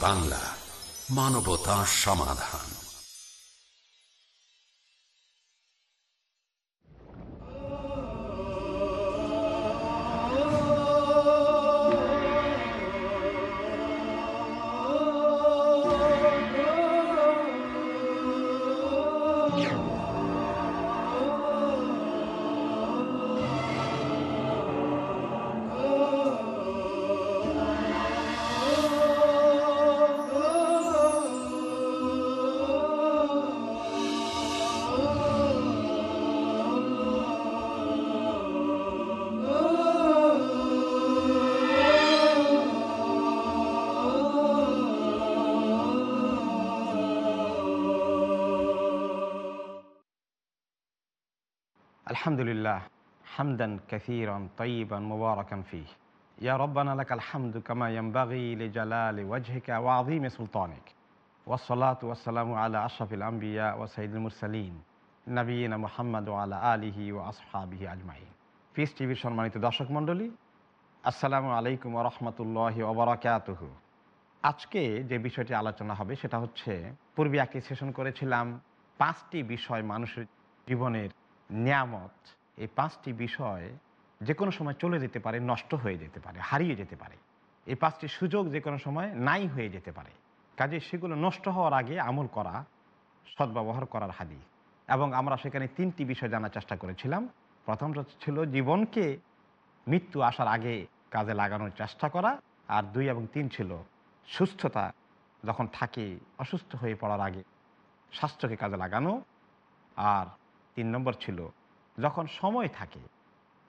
বাংলা মানবতা সমাধান। আলহামদুলিল্লাহ হামদান কাসীরান তয়িবান মুবারাকান ফীহ ইয়া রব্বানা লাকাল হামদু কামা লিজালালি ওয়াজহিকা ওয়া সুলতানিক ওয়াসসালামু আলা আলিহি ওয়া আসহাবিহি আজমাইন পিস সম্মানিত দর্শক মণ্ডলী, আসসালামু আলাইকুম রাহমাতুল্লাহি ওয়া বারাকাতুহু। আজকে যে বিষয়টি আলোচনা হবে সেটা হচ্ছে, পূর্বে একই সেশন করেছিলাম পাঁচটি বিষয় মানুষের জীবনের নিয়ামত, এই পাঁচটি বিষয় যে কোনো সময় চলে যেতে পারে, নষ্ট হয়ে যেতে পারে, হারিয়ে যেতে পারে। এই পাঁচটি সুযোগ যে কোনো সময় নাই হয়ে যেতে পারে। কাজে সেগুলো নষ্ট হওয়ার আগে আমল করা, সদ্ব্যবহার করার হাদি। এবং আমরা সেখানে তিনটি বিষয় জানার চেষ্টা করেছিলাম। প্রথমটা ছিল জীবনকে মৃত্যু আসার আগে কাজে লাগানোর চেষ্টা করা। আর দুই এবং তিন ছিল সুস্থতা, যখন থাকে অসুস্থ হয়ে পড়ার আগে স্বাস্থ্যকে কাজে লাগানো। আর তিন নম্বর ছিল, যখন সময় থাকে,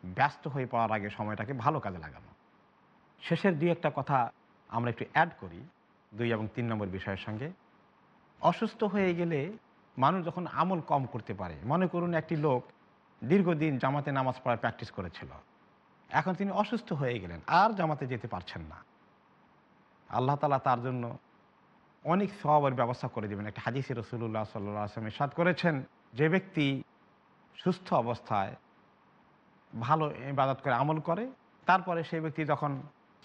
ব্যস্ত হয়ে পড়ার আগে সময়টাকে ভালো কাজে লাগানো। শেষের দুই একটা কথা আমরা একটু অ্যাড করি, দুই এবং তিন নম্বর বিষয়ের সঙ্গে। অসুস্থ হয়ে গেলে মানুষ যখন আমল কম করতে পারে, মনে করুন একটি লোক দীর্ঘদিন জামাতে নামাজ পড়ার প্র্যাকটিস করেছিল। এখন তিনি অসুস্থ হয়ে গেলেন, আর জামাতে যেতে পারছেন না। আল্লাহ তালা তার জন্য অনেক সবের ব্যবস্থা করে দেবেন। একটা হাজিসি রসুল্লাহ সাল্লাহ আসলামের সাদ করেছেন, যে ব্যক্তি সুস্থ অবস্থায় ভালো ইবাদত করে আমল করে, তারপরে সেই ব্যক্তি যখন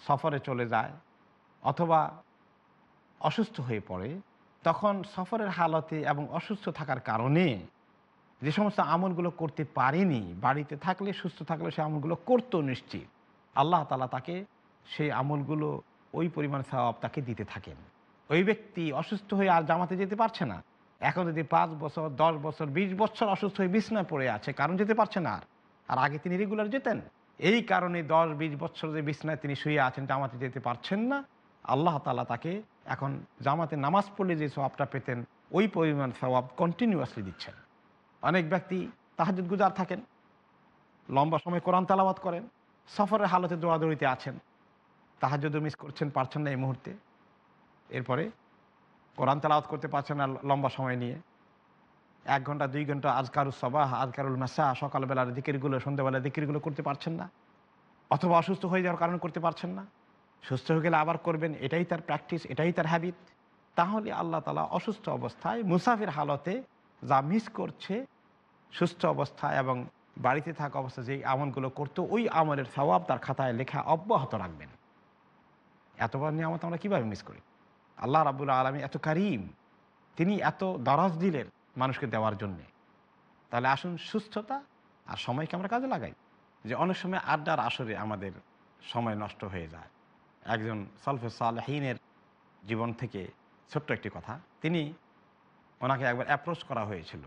সফরে চলে যায় অথবা অসুস্থ হয়ে পড়ে, তখন সফরের হালতে এবং অসুস্থ থাকার কারণে যে সমস্ত আমলগুলো করতে পারেনি, বাড়িতে থাকলে, সুস্থ থাকলে সে আমলগুলো করতো নিশ্চিত। আল্লাহ তালা তাকে সেই আমলগুলো ওই পরিমাণ স্বভাব তাকে দিতে থাকেন। ওই ব্যক্তি অসুস্থ হয়ে আর জামাতে যেতে পারছে না। এখন যদি পাঁচ বছর, দশ বছর, বিশ বছর অসুস্থ হয়ে বিছনায় পড়ে আছে, কারণ যেতে পারছে না আর। আর আগে তিনি রেগুলার যেতেন। এই কারণে দশ, বিশ বছর যে বিছনায় তিনি শুয়ে আছেন, জামাতে যেতে পারছেন না। আল্লাহ তালা তাকে এখন জামাতে নামাজ পড়লে যে স্বভাবটা পেতেন, ওই পরিমাণ স্বভাব কন্টিনিউয়াসলি দিচ্ছেন। অনেক ব্যক্তি তাহাজুদ গুজার থাকেন, লম্বা সময় কোরআন তালাবাদ করেন, সফরের হালতে দৌড়াদৌড়িতে আছেন। তাহাজুদও মিস করছেন, পারছেন না এই মুহূর্তে। এরপরে কোরআন তালাওয়াত করতে পারছে না লম্বা সময় নিয়ে। এক ঘণ্টা, দুই ঘণ্টা আজকারুল সবাহ, আজকারুল মাসা, সকালবেলার দিকিরগুলো, সন্ধ্যাবেলার দিকিরগুলো করতে পারছেন না। অথবা অসুস্থ হয়ে যাওয়ার কারণ করতে পারছেন না। সুস্থ হয়ে গেলে আবার করবেন, এটাই তার প্র্যাকটিস এটাই তার হ্যাবিট তাহলে আল্লাহ তালা অসুস্থ অবস্থায় মুসাফির হালতে যা মিস করছে, সুস্থ অবস্থায় এবং বাড়িতে থাকা অবস্থায় যেই আমলগুলো করতো, ওই আমলের স্বভাব তার খাতায় লেখা অব্যাহত রাখবেন। এত বড় নিয়ামত আমরা কীভাবে মিস করি? আল্লাহ রাবুল আলমী এত কারিম। তিনি এত দরাজ দিলেন মানুষকে দেওয়ার জন্যে। তাহলে আসুন সুস্থতা আর সময়কে আমরা কাজে লাগাই। যে অনেক সময় আড্ডার আসরে আমাদের সময় নষ্ট হয়ে যায়। একজন সলফে সালহীনের জীবন থেকে ছোট্ট একটি কথা। তিনি ওনাকে একবার অ্যাপ্রোচ করা হয়েছিল।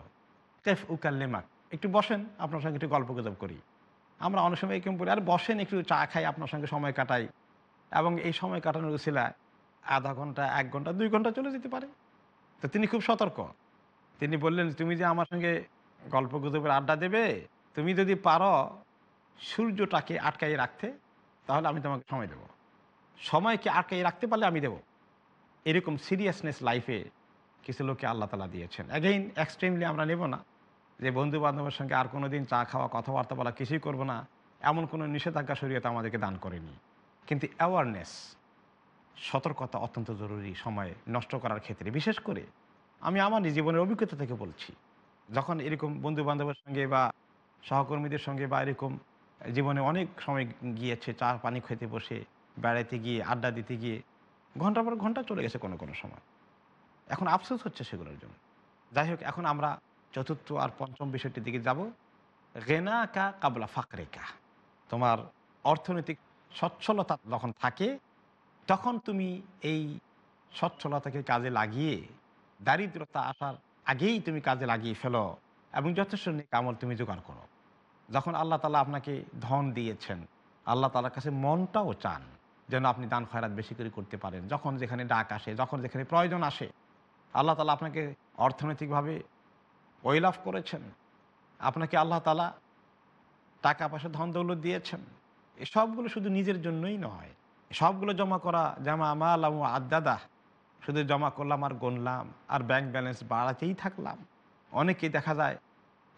কেফ উকাল্লেমাক, একটু বসেন, আপনার সঙ্গে একটু গল্প গুজব করি। আমরা অনেক সময় এরকম বলি আর বসেন, একটু চা খাই, আপনার সঙ্গে সময় কাটাই। এবং এই সময় কাটানোর উচিলায় আধা ঘণ্টা, এক ঘণ্টা, দুই ঘণ্টা চলে যেতে পারে। তো তিনি খুব সতর্ক। তিনি বললেন, তুমি যে আমার সঙ্গে গল্প গুজবের আড্ডা দেবে, তুমি যদি পারো সূর্যটাকে আটকাই রাখতে, তাহলে আমি তোমাকে সময় দেব। সময়কে আটকাই রাখতে পারলে আমি দেব। এরকম সিরিয়াসনেস লাইফে কিছু লোককে আল্লাহ তালা দিয়েছেন। অ্যাগেইন এক্সট্রিমলি আমরা নেব না যে বন্ধু বান্ধবের সঙ্গে আর কোনো দিন চা খাওয়া, কথাবার্তা বলা কিছুই করব না। এমন কোনো নিষেধাজ্ঞা শরীয়ত আমাদেরকে দান করেনি। কিন্তু অ্যাওয়ারনেস সতর্কতা অত্যন্ত জরুরি সময় নষ্ট করার ক্ষেত্রে। বিশেষ করে আমি আমার জীবনের অভিজ্ঞতা থেকে বলছি, যখন এরকম বন্ধু বান্ধবের সঙ্গে বা সহকর্মীদের সঙ্গে বা এরকম জীবনে অনেক সময় গিয়েছে, চা পানি খেতে বসে, বেড়াইতে গিয়ে, আড্ডা দিতে গিয়ে, ঘণ্টার পর ঘণ্টা চলে গেছে কোনো কোনো সময়। এখন আফসোস হচ্ছে সেগুলোর জন্য। যাই হোক, এখন আমরা চতুর্থ আর পঞ্চম বিষয়টির দিকে যাব। রেনা কা কাবলা ফাকরেকা তোমার অর্থনৈতিক সচ্ছলতা যখন থাকে তখন তুমি এই সচ্ছলতাকে কাজে লাগিয়ে, দারিদ্রতা আসার আগেই তুমি কাজে লাগিয়ে ফেলো এবং যথেষ্ট নেক আমল তুমি জোগাড় করো। যখন আল্লাহ তালা আপনাকে ধন দিয়েছেন, আল্লাহ তালার কাছে মনটাও চান যেন আপনি দান খয়রাত বেশি করে করতে পারেন। যখন যেখানে ডাক আসে, যখন যেখানে প্রয়োজন আসে, আল্লাহ তালা আপনাকে অর্থনৈতিকভাবে ওয়েলাভ করেছেন। আপনাকে আল্লাহ তালা টাকা পয়সা ধন দৌলত দিয়েছেন এসবগুলো শুধু নিজের জন্যই নয় সবগুলো জমা করা, জামা আমাল আদাদা শুধু জমা করলাম আর গণলাম আর ব্যাংক ব্যালেন্স বাড়াতেই থাকলাম। অনেকেই দেখা যায়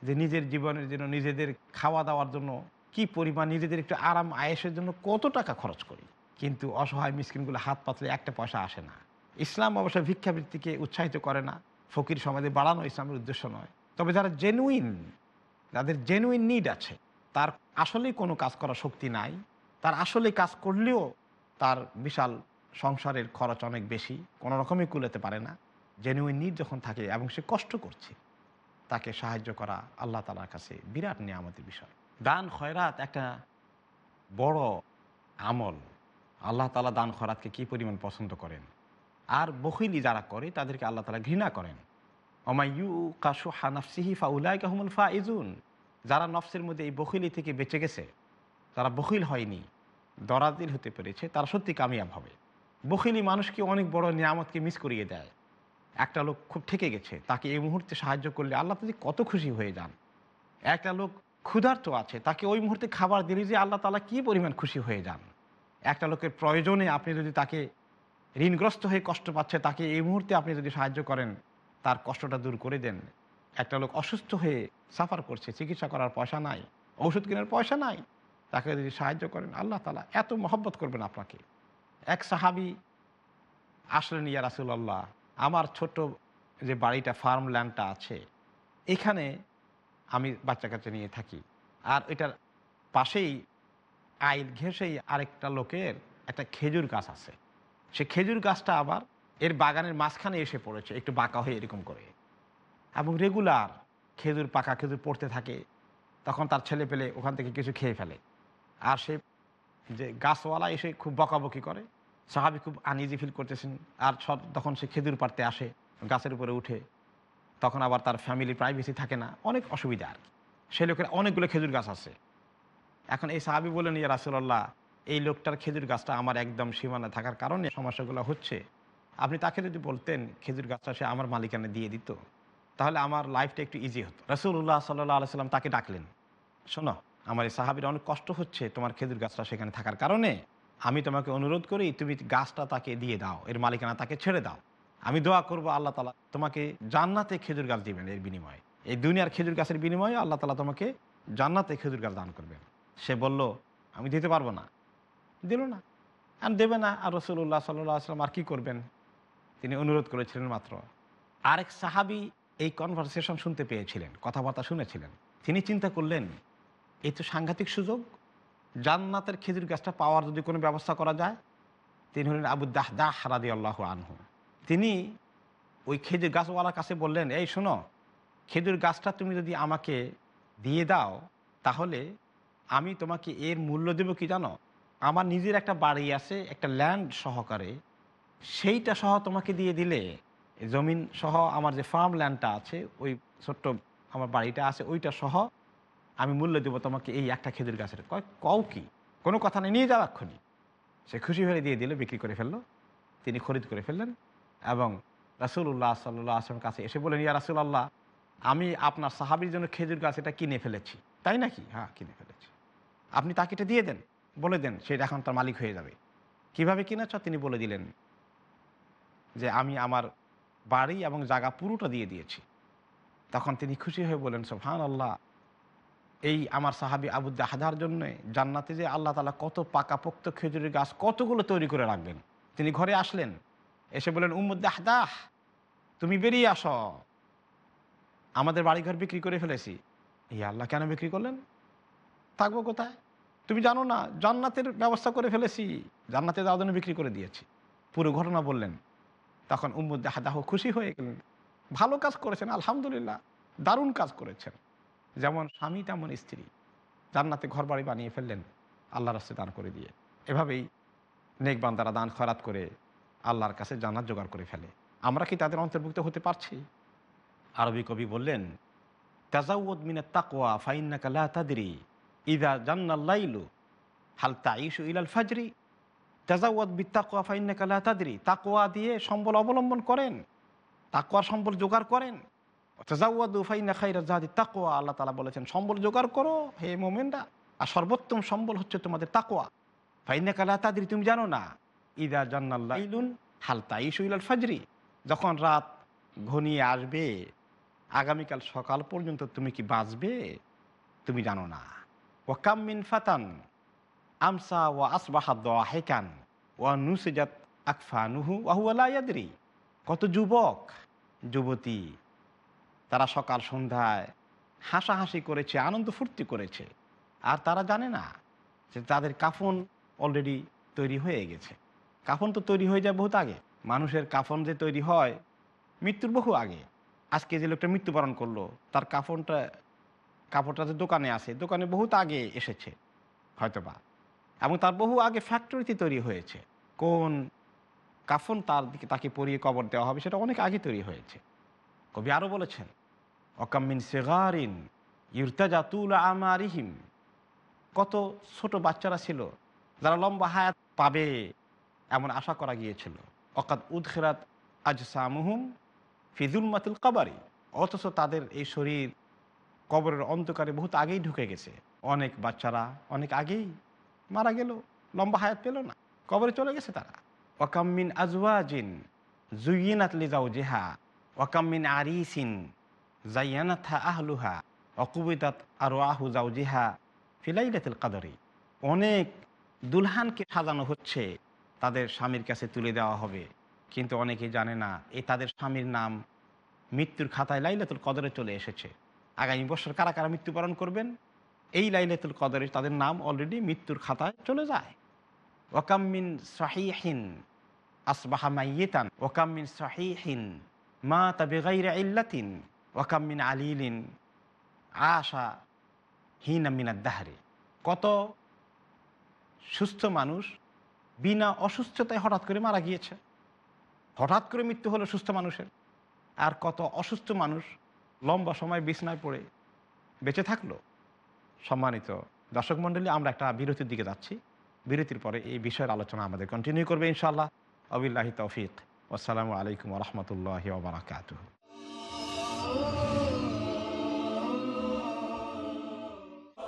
যে নিজের জীবনের জন্য, নিজেদের খাওয়া দাওয়ার জন্য, কি পরিমাণ নিজেদের একটু আরাম, আয়েসের জন্য কত টাকা খরচ করি। কিন্তু অসহায় মিসকিনগুলো হাত পাতলে একটা পয়সা আসে না। ইসলাম অবশ্য ভিক্ষাবৃত্তিকে উৎসাহিত করে না। ফকির সমাজে বাড়ানো ইসলামের উদ্দেশ্য নয়। তবে যারা জেনুইন যাদের জেনুইন নিড আছে, তার আসলেই কোনো কাজ করার শক্তি নাই। তার আসলে কাজ করলেও তার বিশাল সংসারের খরচ অনেক বেশি, কোনো রকমই কুলেতে পারে না। জেনুইন নিড যখন থাকে এবং সে কষ্ট করছে, তাকে সাহায্য করা আল্লাহ তালার কাছে বিরাট নিয়ামতের বিষয়। দান খয়রাত একটা বড় আমল। আল্লাহ তালা দান খয়রাতকে কী পরিমাণ পছন্দ করেন? আর বখিলি যারা করে, তাদেরকে আল্লাহ তালা ঘৃণা করেন। অমায়ু কাশু হানাফসিহি ফা ফাউলাই কাহমুল ফা ইজুন যারা নফসের মধ্যে এই বখিলি থেকে বেঁচে গেছে, তারা বখিল হয়নি। দরাদিল হতে পেরেছে, তারা সত্যি কামিয়াব হবে। বখিলি মানুষকে অনেক বড় নিয়ামতকে মিস করিয়ে দেয়। একটা লোক খুব ঠেকে গেছে, তাকে এই মুহূর্তে সাহায্য করলে আল্লাহ তাদের কত খুশি হয়ে যান। একটা লোক ক্ষুধার্ত আছে, তাকে ওই মুহূর্তে খাবার দিলে যে আল্লাহ তালা কী পরিমাণ খুশি হয়ে যান। একটা লোকের প্রয়োজনে আপনি যদি তাকে ঋণগ্রস্ত হয়ে কষ্ট পাচ্ছে, তাকে এই মুহূর্তে আপনি যদি সাহায্য করেন, তার কষ্টটা দূর করে দেন। একটা লোক অসুস্থ হয়ে সাফার করছে, চিকিৎসা করার পয়সা নাই ওষুধ কেনার পয়সা নাই। তাকে যদি সাহায্য করেন। আল্লাহ তালা এত মহব্বত করবেন আপনাকে। এক সাহাবি আসলেন, ইয়া রাসুল্লাহ আমার ছোট যে বাড়িটা ফার্ম ল্যান্ডটা আছে, এখানে আমি বাচ্চা কাচ্চা নিয়ে থাকি। আর এটার পাশেই, আইল ঘেঁষেই আরেকটা লোকের একটা খেজুর গাছ আছে। সে খেজুর গাছটা আবার এর বাগানের মাঝখানে এসে পড়েছে, একটু বাঁকা হয়ে এরকম করে। এবং রেগুলার খেজুর, পাকা খেজুর পড়তে থাকে। তখন তার ছেলে পেলে ওখান থেকে কিছু খেয়ে ফেলে। আর সে যে গাছওয়ালা এসে খুব বকাবকি করে, সাহাবি খুব আনইজি ফিল করতেছেন। আর সব তখন সে খেজুর পাড়তে আসে, গাছের উপরে উঠে। তখন আবার তার ফ্যামিলি প্রাইভেসি থাকে না, অনেক অসুবিধা আর সেই লোকের অনেকগুলো খেজুর গাছ আছে। এখন এই সাহাবি বলেন ইয়া রাসুল্লাহ এই লোকটার খেজুর গাছটা আমার একদম সীমানা থাকার কারণে সমস্যাগুলো হচ্ছে। আপনি তাকে যদি বলতেন, খেজুর গাছটা সে আমার মালিকানা দিয়ে দিত, তাহলে আমার লাইফটা একটু ইজি হতো। রসুল্লাহ সাল্লাহ আলসালাম তাকে ডাকলেন, শোনো আমার এই সাহাবির অনেক কষ্ট হচ্ছে তোমার খেজুর গাছটা সেখানে থাকার কারণে। আমি তোমাকে অনুরোধ করি, তুমি গাছটা তাকে দিয়ে দাও, এর মালিকানা তাকে ছেড়ে দাও। আমি দোয়া করব আল্লাহ তালা তোমাকে জান্নাতে খেজুর গাছ দিবেন এর বিনিময়ে। এই দুনিয়ার খেজুর গাছের বিনিময়ে আল্লাহ তালা তোমাকে জান্নাতে খেজুর গাছ দান করবেন। সে বলল, আমি দিতে পারব না। দিল না। আর দেবে না। আর রসুল্লাহ সাল্লাহ আসলাম আর কী করবেন? তিনি অনুরোধ করেছিলেন মাত্র। আরেক সাহাবি এই কনভারসেশন শুনতে পেয়েছিলেন, কথাবার্তা শুনেছিলেন। তিনি চিন্তা করলেন এই তো সাংঘাতিক সুযোগ। জান্নাতের খেজুর গাছটা পাওয়ার যদি কোনো ব্যবস্থা করা যায়, তিনি হলেন আবু দাহ দাহ রাদি আল্লাহ আনহু। তিনি ওই খেজুর গাছওয়ালার কাছে বললেন, এই শোনো, খেজুর গাছটা তুমি যদি আমাকে দিয়ে দাও, তাহলে আমি তোমাকে এর মূল্য দেবো কি জানো? আমার নিজের একটা বাড়ি আছে, একটা ল্যান্ড সহকারে। সেইটা সহ তোমাকে দিয়ে দিলে, জমিন সহ আমার যে ফার্ম ল্যান্ডটা আছে, ওই ছোট্ট আমার বাড়িটা আছে, ওইটা সহ আমি মূল্য দেবো তোমাকে এই একটা খেজুর গাছের। কয়, কও কি? কোনো কথা নেই, নিয়ে যাও এক্ষুনি। সে খুশি হয়ে দিয়ে দিল, বিক্রি করে ফেলল। তিনি খরিদ করে ফেললেন এবং রাসুল্লাহ সাল্লাহ আসলামের কাছে এসে বলেন ইয়া রাসুল্লাহ আমি আপনার সাহাবির জন্য খেজুর গাছ এটা কিনে ফেলেছি। তাই নাকি? হ্যাঁ কিনে ফেলেছি। আপনি তাকে এটা দিয়ে দেন, বলে দেন সেটা এখন তার মালিক হয়ে যাবে। কীভাবে কিনেছ? তিনি বলে দিলেন, যে আমি আমার বাড়ি এবং জায়গা পুরোটা দিয়ে দিয়েছি। তখন তিনি খুশি হয়ে বলেন সোহান আল্লাহ এই আমার সাহাবি আবুদ্দা হাজার জন্য জান্নাতে যে আল্লাহ তালা কত পাকাপোক্ত খেজুরের গাছ কতগুলো তৈরি করে রাখবেন। তিনি ঘরে আসলেন, এসে বলেন উম্মুদ্দাহ দাহ তুমি বেরিয়ে আস। আমাদের বাড়িঘর বিক্রি করে ফেলেছি। এই আল্লাহ কেন বিক্রি করলেন? থাকব কোথায়? তুমি জানো না, জান্নাতের ব্যবস্থা করে ফেলেছি। জান্নাতে যাওয়ার জন্য বিক্রি করে দিয়েছি। পুরো ঘটনা বললেন। তখন উম্মুদ দাহাদাহ খুশি হয়ে গেলেন। ভালো কাজ করেছেন, আলহামদুলিল্লাহ। দারুণ কাজ করেছেন। যেমন স্বামী, তেমন স্ত্রী। জান্নাতে ঘর বাড়ি বানিয়ে ফেললেন আল্লাহ রাস্তে দান করে দিয়ে। এভাবেই নেক বান্দারা দান খরাত করে আল্লাহর কাছে জান্নাত জোগাড় করে ফেলে। আমরা কি তাদের অন্তর্ভুক্ত হতে পারছি? আরবি কবি বললেন তাজাউদ মিনে তাকোয়া ফাইন্নাকা লা তাদরি, ইদা জান্নাল্লাইলু হাল তাইশু ইলাল ফাজরি তাজাউদ বি তাকোয়া ফাইন্নাকা লা তাদরি তাকোয়া দিয়ে সম্বল অবলম্বন করেন তাকোয়ার সম্বল জোগাড় করেন তাজাউদ্দু ফাইন্না খাইরা জাহাদি তাকোয়া আল্লাহ তালা বলেছেন, সম্বল জোগাড় করো, হে মোমেনরা। আর সর্বোত্তম সম্বল হচ্ছে তোমাদের তাকোয়া ফাইন্নাকা লা তাদরি, তুমি জানো না। ইদা জান্নাল্লাইলুন হাল তাইশু ইলাল ফাজরি। যখন রাত ঘনিয়ে আসবে, আগামীকাল সকাল পর্যন্ত তুমি কি বাঁচবে? তুমি জানো না। ও কামিন ফাতান আমসা ও আসবাহাদ হেকান ও নুসিজাত আকফা নুহু ওয়াহুয়ালায়াদি কত যুবক, যুবতী তারা সকাল সন্ধ্যায় হাসাহাসি করেছে, আনন্দ ফুর্তি করেছে। আর তারা জানে না যে তাদের কাফন অলরেডি তৈরি হয়ে গেছে। কাফন তো তৈরি হয়ে যায় বহুত আগে। মানুষের কাফন যে তৈরি হয়, মৃত্যুর বহু আগে। আজকে যে লোকটা মৃত্যুবরণ করল, তার কাফনটা, কাপড়টা যে দোকানে আছে, দোকানে বহুত আগে এসেছে, হয়তোবা। এবং তার বহু আগে ফ্যাক্টরিতে তৈরি হয়েছে। কোন কাফন তার দিকে, তাকে পরিয়ে কবর দেওয়া হবে, সেটা অনেক আগে তৈরি হয়েছে। কবি আরও বলেছেন অকামিন সেগারিন ইরতাজা তুল আমারিহিম কত ছোট বাচ্চারা ছিল, যারা লম্বা হায়াত পাবে এমন আশা করা গিয়েছিল। অকাত উদখেরাত আজসামুহুম ফিজুল মাতুল কাবারি। অথচ তাদের এই শরীর কবরের অন্ধকারে বহুত আগেই ঢুকে গেছে। অনেক বাচ্চারা অনেক আগেই মারা গেল, লম্বা হায়াত পেল না, কবরে চলে গেছে তারা। ওয়াকাম্মিন আজওয়াজিন জুইনাত লিজাউ জেহা ওয়াকাম্মিন আরিসিন জাইয়ানাথা আহলুহা, অকুবিদাত আর আহু যাও জিহা ফিলাইলাতুল কাদরি। অনেক দুলহানকে সাজানো হচ্ছে, তাদের স্বামীর কাছে তুলে দেওয়া হবে। কিন্তু অনেকে জানে না, এই তাদের স্বামীর নাম মৃত্যুর খাতায় লাইলাতুল কদরে চলে এসেছে। আগামী বছর কারা কারা মৃত্যুবরণ করবেন? এই লাইলাতুল কদরে তাদের নাম অলরেডি মৃত্যুর খাতায় চলে যায়। ওকাম্মিন সাহিহিন আসবাহা মাইয়েতান ওকাম্মিন সাহিহিন মা তবে গাইরা ইল্লাতিন। ওকাম্মিন আলিলিন আশা হিন মিনাদ দাহারে। কত সুস্থ মানুষ বিনা অসুস্থতায় হঠাৎ করে মারা গিয়েছে। হঠাৎ করে মৃত্যু হলো সুস্থ মানুষের। আর কত অসুস্থ মানুষ লম্বা সময় বিছনায় পড়ে বেঁচে থাকল। সম্মানিত দর্শক মণ্ডলী, আমরা একটা বিরতির দিকে যাচ্ছি। বিরতির পরে এই বিষয়ের আলোচনা আমাদের কন্টিনিউ করবে ইনশাল্লাহ আবিল্লাহি তৌফিক। আসসালামু আলাইকুম রহমতুল্লাহ ওবরাকাত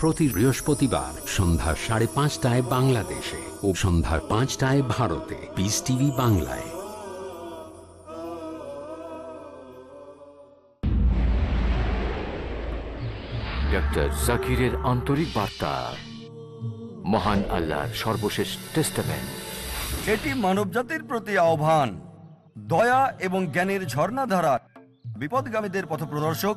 প্রতি বৃহস্পতিবার সন্ধ্যা সাড়ে পাঁচটায় বাংলাদেশে ও সন্ধ্যা পাঁচটায় ভারতে। পিস টিভি বাংলায়। ডক্টর জাকিরের আন্তরিক বার্তা। মহান আল্লাহর সর্বশেষ টেস্টামেন্ট এটি মানবজাতির প্রতি আহ্বান। দয়া এবং জ্ঞানের ঝর্ণাধারা। বিপদগামীদের পথপ্রদর্শক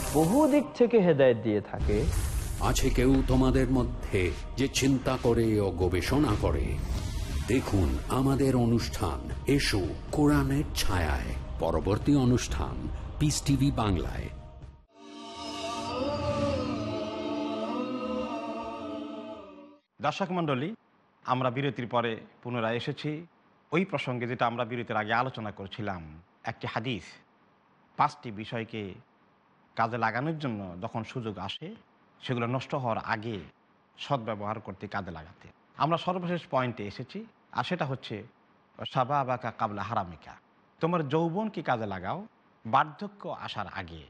বহু দিক থেকে হেদায়েত দিয়ে থাকে। আছে কেউ তোমাদের মধ্যে যে চিন্তা করে ও গবেষণা করে? দেখুন আমাদের অনুষ্ঠান। এসো কোরআনের ছায়ায়। পরবর্তী অনুষ্ঠান পিস টিভি বাংলায়। দর্শক মণ্ডলী আমরা বিরতির পরে পুনরায় এসেছি। ওই প্রসঙ্গে যেটা আমরা বিরতির আগে আলোচনা করছিলাম একটি হাদিস পাঁচটি বিষয়কে কাজে লাগানোর জন্য যখন সুযোগ আসে, সেগুলো নষ্ট হওয়ার আগে সদ্ব্যবহার করতে কাজে লাগাতে। আমরা সর্বশেষ পয়েন্টে এসেছি, আর সেটা হচ্ছে সাবা বাকা কাবলা হারামিকা। তোমার যৌবনকে কাজে লাগাও? বার্ধক্য আসার আগে।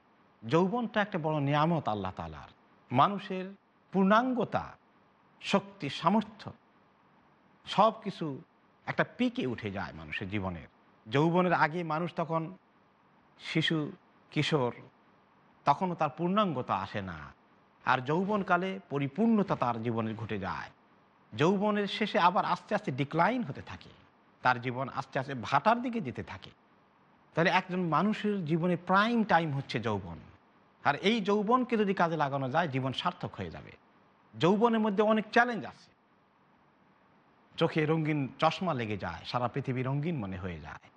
যৌবনটা একটা বড় নিয়ামত আল্লাহ তালার মানুষের পূর্ণাঙ্গতা, শক্তি, সামর্থ্য সব কিছু একটা পিকে উঠে যায় মানুষের জীবনের। যৌবনের আগে মানুষ তখন শিশু, কিশোর তখনও তার পূর্ণাঙ্গতা আসে না। আর যৌবনকালে পরিপূর্ণতা তার জীবনে ঘটে যায়। যৌবনের শেষে আবার আস্তে আস্তে ডিক্লাইন হতে থাকে। তার জীবন আস্তে আস্তে ভাটার দিকে যেতে থাকে। তাহলে একজন মানুষের জীবনে প্রাইম টাইম হচ্ছে যৌবন। আর এই যৌবনকে যদি কাজে লাগানো যায়, জীবন সার্থক হয়ে যাবে। যৌবনের মধ্যে অনেক চ্যালেঞ্জ আছে। চোখে রঙিন চশমা লেগে যায়, সারা পৃথিবী রঙিন মনে হয়ে যায়।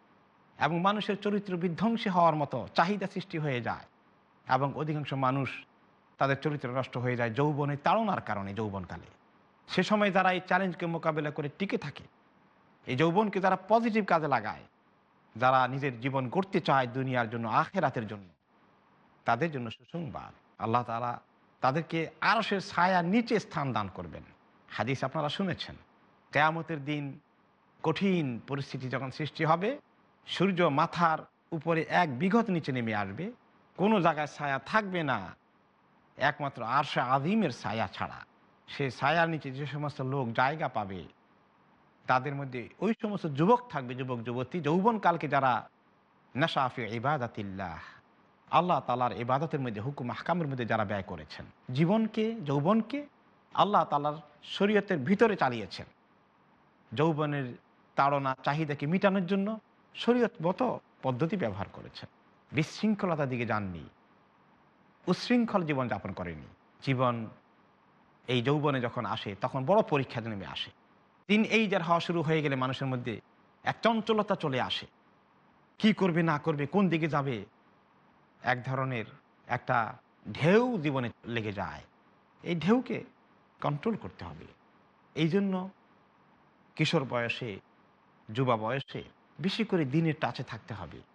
এবং মানুষের চরিত্র বিধ্বংসী হওয়ার মতো চাহিদা সৃষ্টি হয়ে যায়। এবং অধিকাংশ মানুষ তাদের চরিত্র নষ্ট হয়ে যায় যৌবনে তাড়নার কারণে যৌবনকালে। সে সময় যারা এই চ্যালেঞ্জকে মোকাবেলা করে টিকে থাকে, এই যৌবনকে যারা পজিটিভ কাজে লাগায়, যারা নিজের জীবন গড়তে চায় দুনিয়ার জন্য, আখেরাতের জন্য, তাদের জন্য সুসংবাদ। আল্লাহ তারা তাদেরকে আরসের ছায়ার নিচে স্থান দান করবেন। হাদিস আপনারা শুনেছেন, কেয়ামতের দিন কঠিন পরিস্থিতি যখন সৃষ্টি হবে, সূর্য মাথার উপরে এক বিঘত নিচে নেমে আসবে কোনো জায়গায় ছায়া থাকবে না। একমাত্র আরশে আদিমের ছায়া ছাড়া। সে ছায়ার নিচে যে সমস্ত লোক জায়গা পাবে, তাদের মধ্যে ওই সমস্ত যুবক থাকবে, যুবক, যুবতী, যৌবনকালকে যারা নেশাফি ইবাদাতিল্লাহ। আল্লাহ তালার ইবাদতের মধ্যে, হুকুম হাকামের মধ্যে যারা ব্যয় করেছেন। জীবনকে, যৌবনকে আল্লাহ তালার শরীয়তের ভিতরে চালিয়েছেন। যৌবনের তাড়না, চাহিদাকে মিটানোর জন্য শরীয়তগত পদ্ধতি ব্যবহার করেছেন। বিশৃঙ্খলতার দিকে যাননি। উচ্ছৃঙ্খল জীবন যাপন করেনি। জীবন এই যৌবনে যখন আসে, তখন বড় পরীক্ষা নেমে আসে। দিন এই যার হওয়া শুরু হয়ে গেলে মানুষের মধ্যে এক চঞ্চলতা চলে আসে। কি করবে, না করবে, কোন দিকে যাবে? এক ধরনের একটা ঢেউ জীবনে লেগে যায়। এই ঢেউকে কন্ট্রোল করতে হবে। এই জন্য কিশোর বয়সে, যুবা বয়সে বেশি করে দিনের টাচে থাকতে হবে।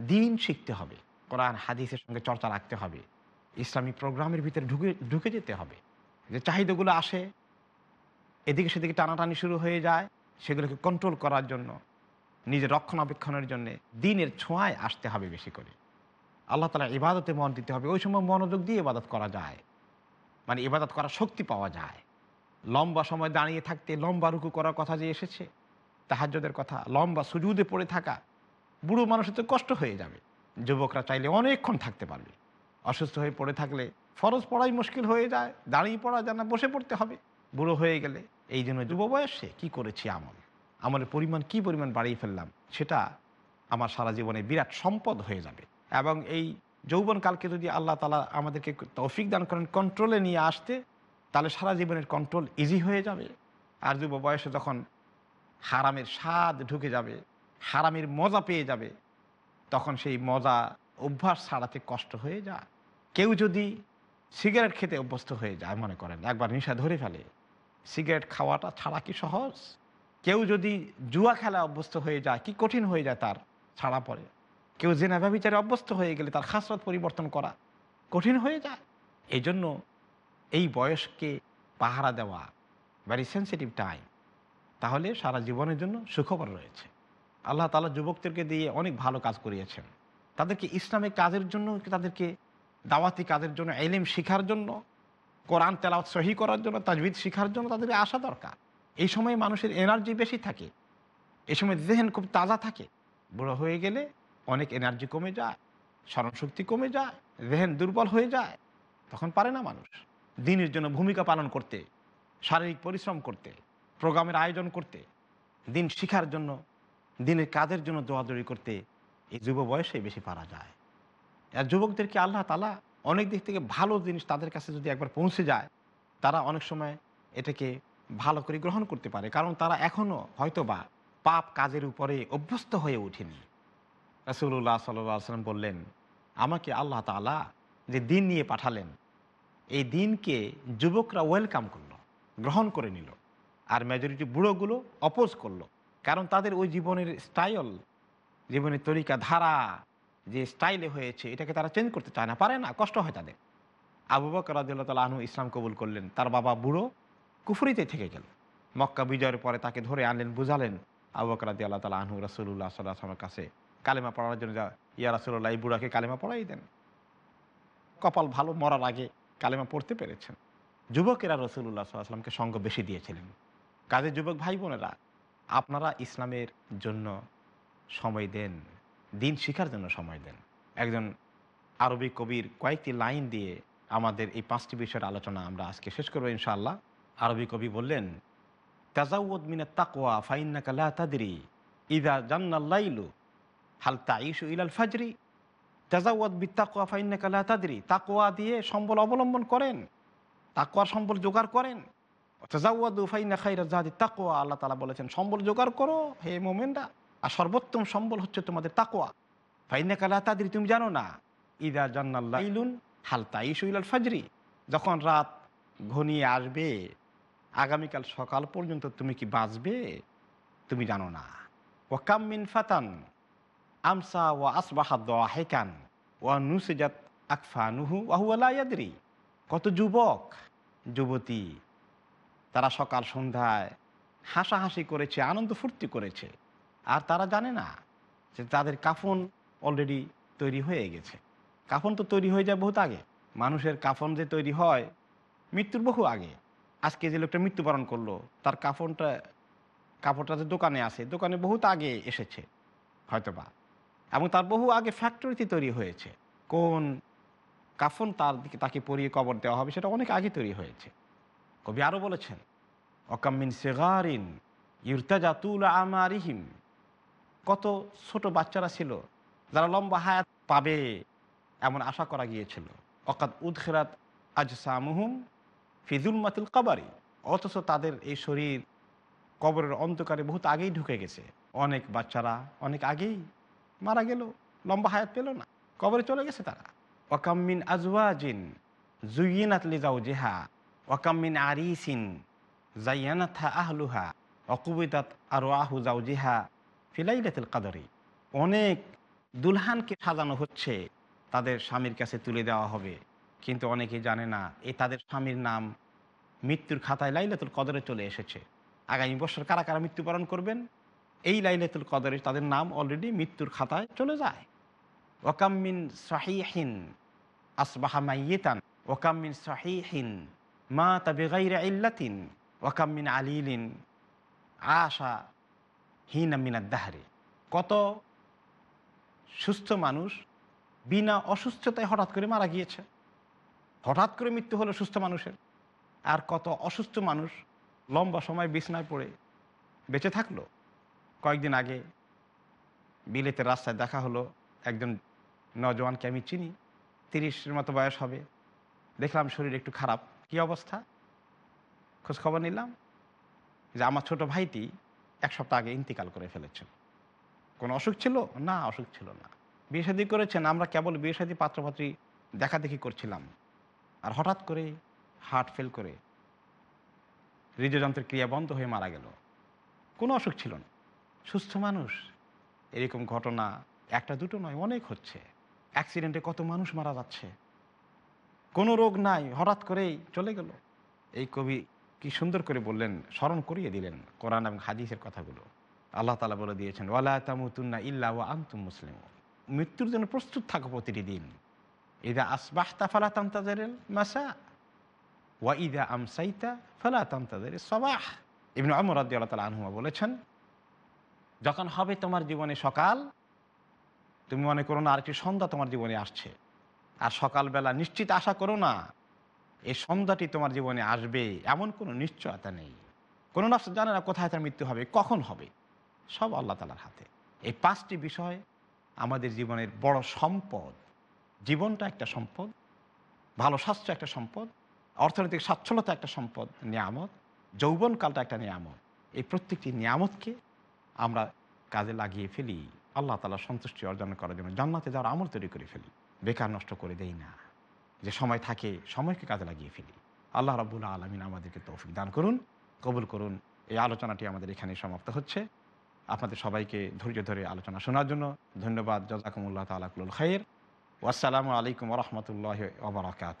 দিন শিখতে হবে। কোরআন, হাদিসের সঙ্গে চর্চা রাখতে হবে। ইসলামী প্রোগ্রামের ভিতরে ঢুকে ঢুকে যেতে হবে। যে চাহিদাগুলো আসে, এদিকে সেদিকে টানাটানি শুরু হয়ে যায়, সেগুলোকে কন্ট্রোল করার জন্য, নিজের রক্ষণাবেক্ষণের জন্যে দিনের ছোঁয়ায় আসতে হবে বেশি করে। আল্লাহ তালা ইবাদতে মন দিতে হবে। ওই সময় মনোযোগ দিয়ে ইবাদত করা যায়। মানে ইবাদত করার শক্তি পাওয়া যায়। লম্বা সময় দাঁড়িয়ে থাকতে লম্বা রুকু করার কথা যে এসেছে তাহাজ্যদের কথা, লম্বা সুজুদে পড়ে থাকা বুড়ো মানুষের তো কষ্ট হয়ে যাবে। যুবকরা চাইলে অনেকক্ষণ থাকতে পারবে। অসুস্থ হয়ে পড়ে থাকলে ফরজ পড়াই মুশকিল হয়ে যায়, দাঁড়িয়ে পড়া যায় না, বসে পড়তে হবে। বুড়ো হয়ে গেলে এই জন্য যুব বয়সে কী করেছি আমল? আমলের পরিমাণ কি পরিমাণ বাড়িয়ে ফেললাম, সেটা আমার সারা জীবনে বিরাট সম্পদ হয়ে যাবে। এবং এই যৌবনকালকে যদি আল্লাহ তালা আমাদেরকে তৌফিক দান করেন কন্ট্রোলে নিয়ে আসতে, তাহলে সারা জীবনের কন্ট্রোল ইজি হয়ে যাবে। আর যুব বয়সে যখন হারামের স্বাদ ঢুকে যাবে হারামের মজা পেয়ে যাবে, তখন সেই মজা অভ্যাস ছাড়াতে কষ্ট হয়ে যায়। কেউ যদি সিগারেট খেতে অভ্যস্ত হয়ে যায়, মনে করেন, একবার নেশা ধরে ফেলে, সিগারেট খাওয়াটা ছাড়া কি সহজ? কেউ যদি জুয়া খেলা অভ্যস্ত হয়ে যায়, কি কঠিন হয়ে যায় তার ছাড়া পরে কেউ জেনা ব্যবচারে অভ্যস্ত হয়ে গেলে তার খাসরত পরিবর্তন করা কঠিন হয়ে যায়। এই জন্য এই বয়সকে পাহারা দেওয়া ভেরি সেন্সিটিভ টাইম তাহলে সারা জীবনের জন্য সুখবর রয়েছে। আল্লাহ তালা যুবকদেরকে দিয়ে অনেক ভালো কাজ করিয়েছেন। তাদেরকে ইসলামিক কাজের জন্য, তাদেরকে দাওয়াতি কাজের জন্য, এলিম শিখার জন্য, কোরআন তেলাওয়াত সহি করার জন্য, তাজবিদ শিখার জন্য তাদের আসা দরকার। এই সময় মানুষের এনার্জি বেশি থাকে। এই সময় জেহেন খুব তাজা থাকে। বুড়ো হয়ে গেলে অনেক এনার্জি কমে যায় স্মরণশক্তি কমে যায় জেহেন দুর্বল হয়ে যায়, তখন পারে না মানুষ। দিনের জন্য ভূমিকা পালন করতে, শারীরিক পরিশ্রম করতে, প্রোগ্রামের আয়োজন করতে, দিন শিখার জন্য দিনের কাজের জন্য দৌড়াদৌড়ি করতে এই যুব বয়সে বেশি পারা যায়। আর যুবকদেরকে আল্লাহ তালা অনেক দিক থেকে ভালো জিনিস তাদের কাছে যদি একবার পৌঁছে যায়, তারা অনেক সময় এটাকে ভালো করে গ্রহণ করতে পারে। কারণ তারা এখনও হয়তো বা পাপ কাজের উপরে অভ্যস্ত হয়ে ওঠেনি। রাসুল্লাহ সাল্লাম বললেন, আমাকে আল্লাহ তালা যে দিন নিয়ে পাঠালেন, এই দিনকে যুবকরা ওয়েলকাম করল, গ্রহণ করে নিল। আর মেজরিটি বুড়োগুলো অপোজ করল। কারণ তাদের ওই জীবনের স্টাইল জীবনের তরিকা, ধারা যে স্টাইলে হয়েছে, এটাকে তারা চেঞ্জ করতে চায় না, পারে না, কষ্ট হয় তাদের। আবু বকর তালা আনহু ইসলাম কবুল করলেন, তার বাবা বুড়ো কুফুরিতে থেকে গেল। মক্কা বিজয়ের পরে তাকে ধরে আনলেন, বুঝালেন, আবু বকর রাদি আল্লাহ তালা আনহু রাসুল্লাহ সাল্লাহামের কাছে কালেমা পড়ানোর জন্য যা, ইয়া রাসুল্লাহ এই বুড়াকে কালেমা পড়াই দেন। কপাল ভালো মরার আগে কালেমা পড়তে পেরেছেন। যুবকেরা রসুল্লাহ সাল্লাহ আসলামকে সঙ্গ বেশি দিয়েছিলেন। কাজে যুবক ভাই বোনেরা আপনারা ইসলামের জন্য সময় দেন, দিন শিখার জন্য সময় দেন। একজন আরবি কবির কয়েকটি লাইন দিয়ে আমাদের এই পাঁচটি বিষয়ের আলোচনা আমরা আজকে শেষ করব ইনশাআল্লাহ। আরবি কবি বললেন তাজাউদ মিনা তাকোয়া ফাইন্নাকা লা তাদরি, ইদা জান্নাল্লাইলু হাল তাইশু ইলাল ফাজরি তাজাউদ বি তাকোয়া ফাইন্নাকা লা তাদরি তাকোয়া দিয়ে সম্বল অবলম্বন করেন তাকোয়ার সম্বল জোগাড় করেন তাজাউদ্দু ফাইন্না খাইরা জাদি তাকোয়া আল্লাহ তালা বলেছেন, সম্বল জোগাড় করো, হে মোমেনরা। আর সর্বোত্তম সম্বল হচ্ছে তোমাদের তাকোয়া ফাইন্নাকা লা তাদরি, তুমি জানো না। ইদা জান্নাল্লাহ ইলুন হাল তাইশু ফাজরি। যখন রাত ঘনিয়ে আসবে, আগামীকাল সকাল পর্যন্ত তুমি কি বাঁচবে? তুমি জানো না। ও কামিন ফাতান আমসা ও আসবাহা দোয়া হেকান ও নুসিজাত আকফা নুহু ওয়াহুয়ালায়াদি কত যুবক, যুবতী তারা সকাল সন্ধ্যায় হাসাহাসি করেছে, আনন্দ ফুর্তি করেছে। আর তারা জানে না যে তাদের কাফন অলরেডি তৈরি হয়ে গেছে। কাফন তো তৈরি হয়ে যায় বহুত আগে। মানুষের কাফন যে তৈরি হয়, মৃত্যুর বহু আগে। আজকে যে লোকটা মৃত্যুবরণ করল, তার কাফনটা, কাপড়টা যে দোকানে আছে, দোকানে বহুত আগে এসেছে, হয়তোবা। এবং তার বহু আগে ফ্যাক্টরিতে তৈরি হয়েছে। কোন কাফন তার তাকে পরিয়ে কবর দেওয়া হবে, সেটা অনেক আগে তৈরি হয়েছে। কবি আরও বলেছেন অকামিন সেগারিন ইরতাজাতুল আমারিহিম কত ছোট বাচ্চারা ছিল, যারা লম্বা হায়াত পাবে এমন আশা করা গিয়েছিল। অকাত উদখেরাত আজসামুহুম ফিজুল মাতুল কাবারি। অথচ তাদের এই শরীর কবরের অন্ধকারে বহুত আগেই ঢুকে গেছে। অনেক বাচ্চারা অনেক আগেই মারা গেল, লম্বা হায়াত পেল না, কবরে চলে গেছে তারা। ওয়াকাম্মিন আজওয়াজিন জুইনাত লিজাউ জেহা ওয়াকাম্মিন আরিসিন জাইয়ানাথা আহলুহা অকুবিদাত আরও আহু ফিলাইলাতুল কাদরি অনেক দুলহানকে সাজানো হচ্ছে, তাদের স্বামীর কাছে তুলে দেওয়া হবে। কিন্তু অনেকে জানে না এই তাদের স্বামীর নাম মৃত্যুর খাতায় লাইলাতুল কদরে চলে এসেছে। আগামী বছর কারা কারা মৃত্যুবরণ করবেন? এই লাইলাতুল কদরে তাদের নাম অলরেডি মৃত্যুর খাতায় চলে যায়। ওকাম্মিন সাহিহিন আসবাহা মাইয়েতান। ওকাম্মিন সাহিহিন মা তবে গাইরা ইল্লাতিন। ওকাম্মিন আলিলিন আশা হিন মিনাদ দাহারে কত সুস্থ মানুষ বিনা অসুস্থতায় হঠাৎ করে মারা গিয়েছে। হঠাৎ করে মৃত্যু হলো সুস্থ মানুষের। আর কত অসুস্থ মানুষ লম্বা সময় বিছনায় পড়ে বেঁচে থাকল। কয়েকদিন আগে বিলেতের রাস্তায় দেখা হলো একজন নজওয়ানকে আমি চিনি, তিরিশের মতো বয়স হবে। দেখলাম শরীর একটু খারাপ। কি অবস্থা? খোঁজ খবর নিলাম যে আমার ছোট ভাইটি এক সপ্তাহ আগে ইন্তিকাল করে ফেলেছে। কোনো অসুখ ছিল? না, অসুখ ছিল না। বিয়ে শাদী করেছেন, আমরা কেবল বিয়ে শাদী পাত্রপাত্রী দেখা দেখি করছিলাম। আর হঠাৎ করে হার্ট ফেল করে হৃদযন্ত্রের ক্রিয়া বন্ধ হয়ে মারা গেল। কোনো অসুখ ছিল না। সুস্থ মানুষ, এরকম ঘটনা একটা দুটো নয়, অনেক হচ্ছে। অ্যাক্সিডেন্টে কত মানুষ মারা যাচ্ছে। কোনো রোগ নাই, হঠাৎ করেই চলে গেল। এই কবি কি সুন্দর করে বললেন, স্মরণ করিয়ে দিলেন কোরআন এবং হাদিসের কথাগুলো। আল্লাহ তালা বলে দিয়েছেন, ওয়ালা তামুতুন্না ইল্লা ওয়া আন্তুম মুসলিম মৃত্যুর জন্য প্রস্তুত থাকো প্রতিটি দিন। ইদা আসবাহ তাফালা তান্তাদের মাসা, ওয়া ইদা আমসাইতা ফালা তান্তাদের সবাহ। ইবনু আমর রাদি আল্লাহ তালা আনহুমা বলেছেন, যখন হবে তোমার জীবনে সকাল, তুমি মনে করো না আরেকটি সন্ধ্যা তোমার জীবনে আসছে। আর সকালবেলা নিশ্চিত আশা করো না এই সন্ধ্যাটি তোমার জীবনে আসবে, এমন কোনো নিশ্চয়তা নেই। কোনো নাফস জানে না কোথায় তার মৃত্যু হবে, কখন হবে। সব আল্লাহ তালার হাতে। এই পাঁচটি বিষয় আমাদের জীবনের বড় সম্পদ। জীবনটা একটা সম্পদ, ভালো স্বাস্থ্য একটা সম্পদ, অর্থনৈতিক সচ্ছলতা একটা সম্পদ, নিয়ামত, যৌবনকালটা একটা নিয়ামত। এই প্রত্যেকটি নিয়ামতকে আমরা কাজে লাগিয়ে ফেলি। আল্লাহ তালা সন্তুষ্টি অর্জন করার জন্য জান্নাতে যাওয়ার আমল তৈরি করে ফেলি। বেকার নষ্ট করে দেই না। যে সময় থাকে, সময়কে কাজে লাগিয়ে ফেলি। আল্লাহ রাবুল্লাহ আলমিন আমাদেরকে তৌফিক দান করুন, কবুল করুন। এই আলোচনাটি আমাদের এখানে সমাপ্ত হচ্ছে। আপনাদের সবাইকে ধৈর্য ধরে আলোচনা শোনার জন্য ধন্যবাদ। জজাকুমুল্লাহ তালাকুল খাইয়ের ওয়াসালামু আলাইকুম রহমতুল্লাহ ওবরাকাত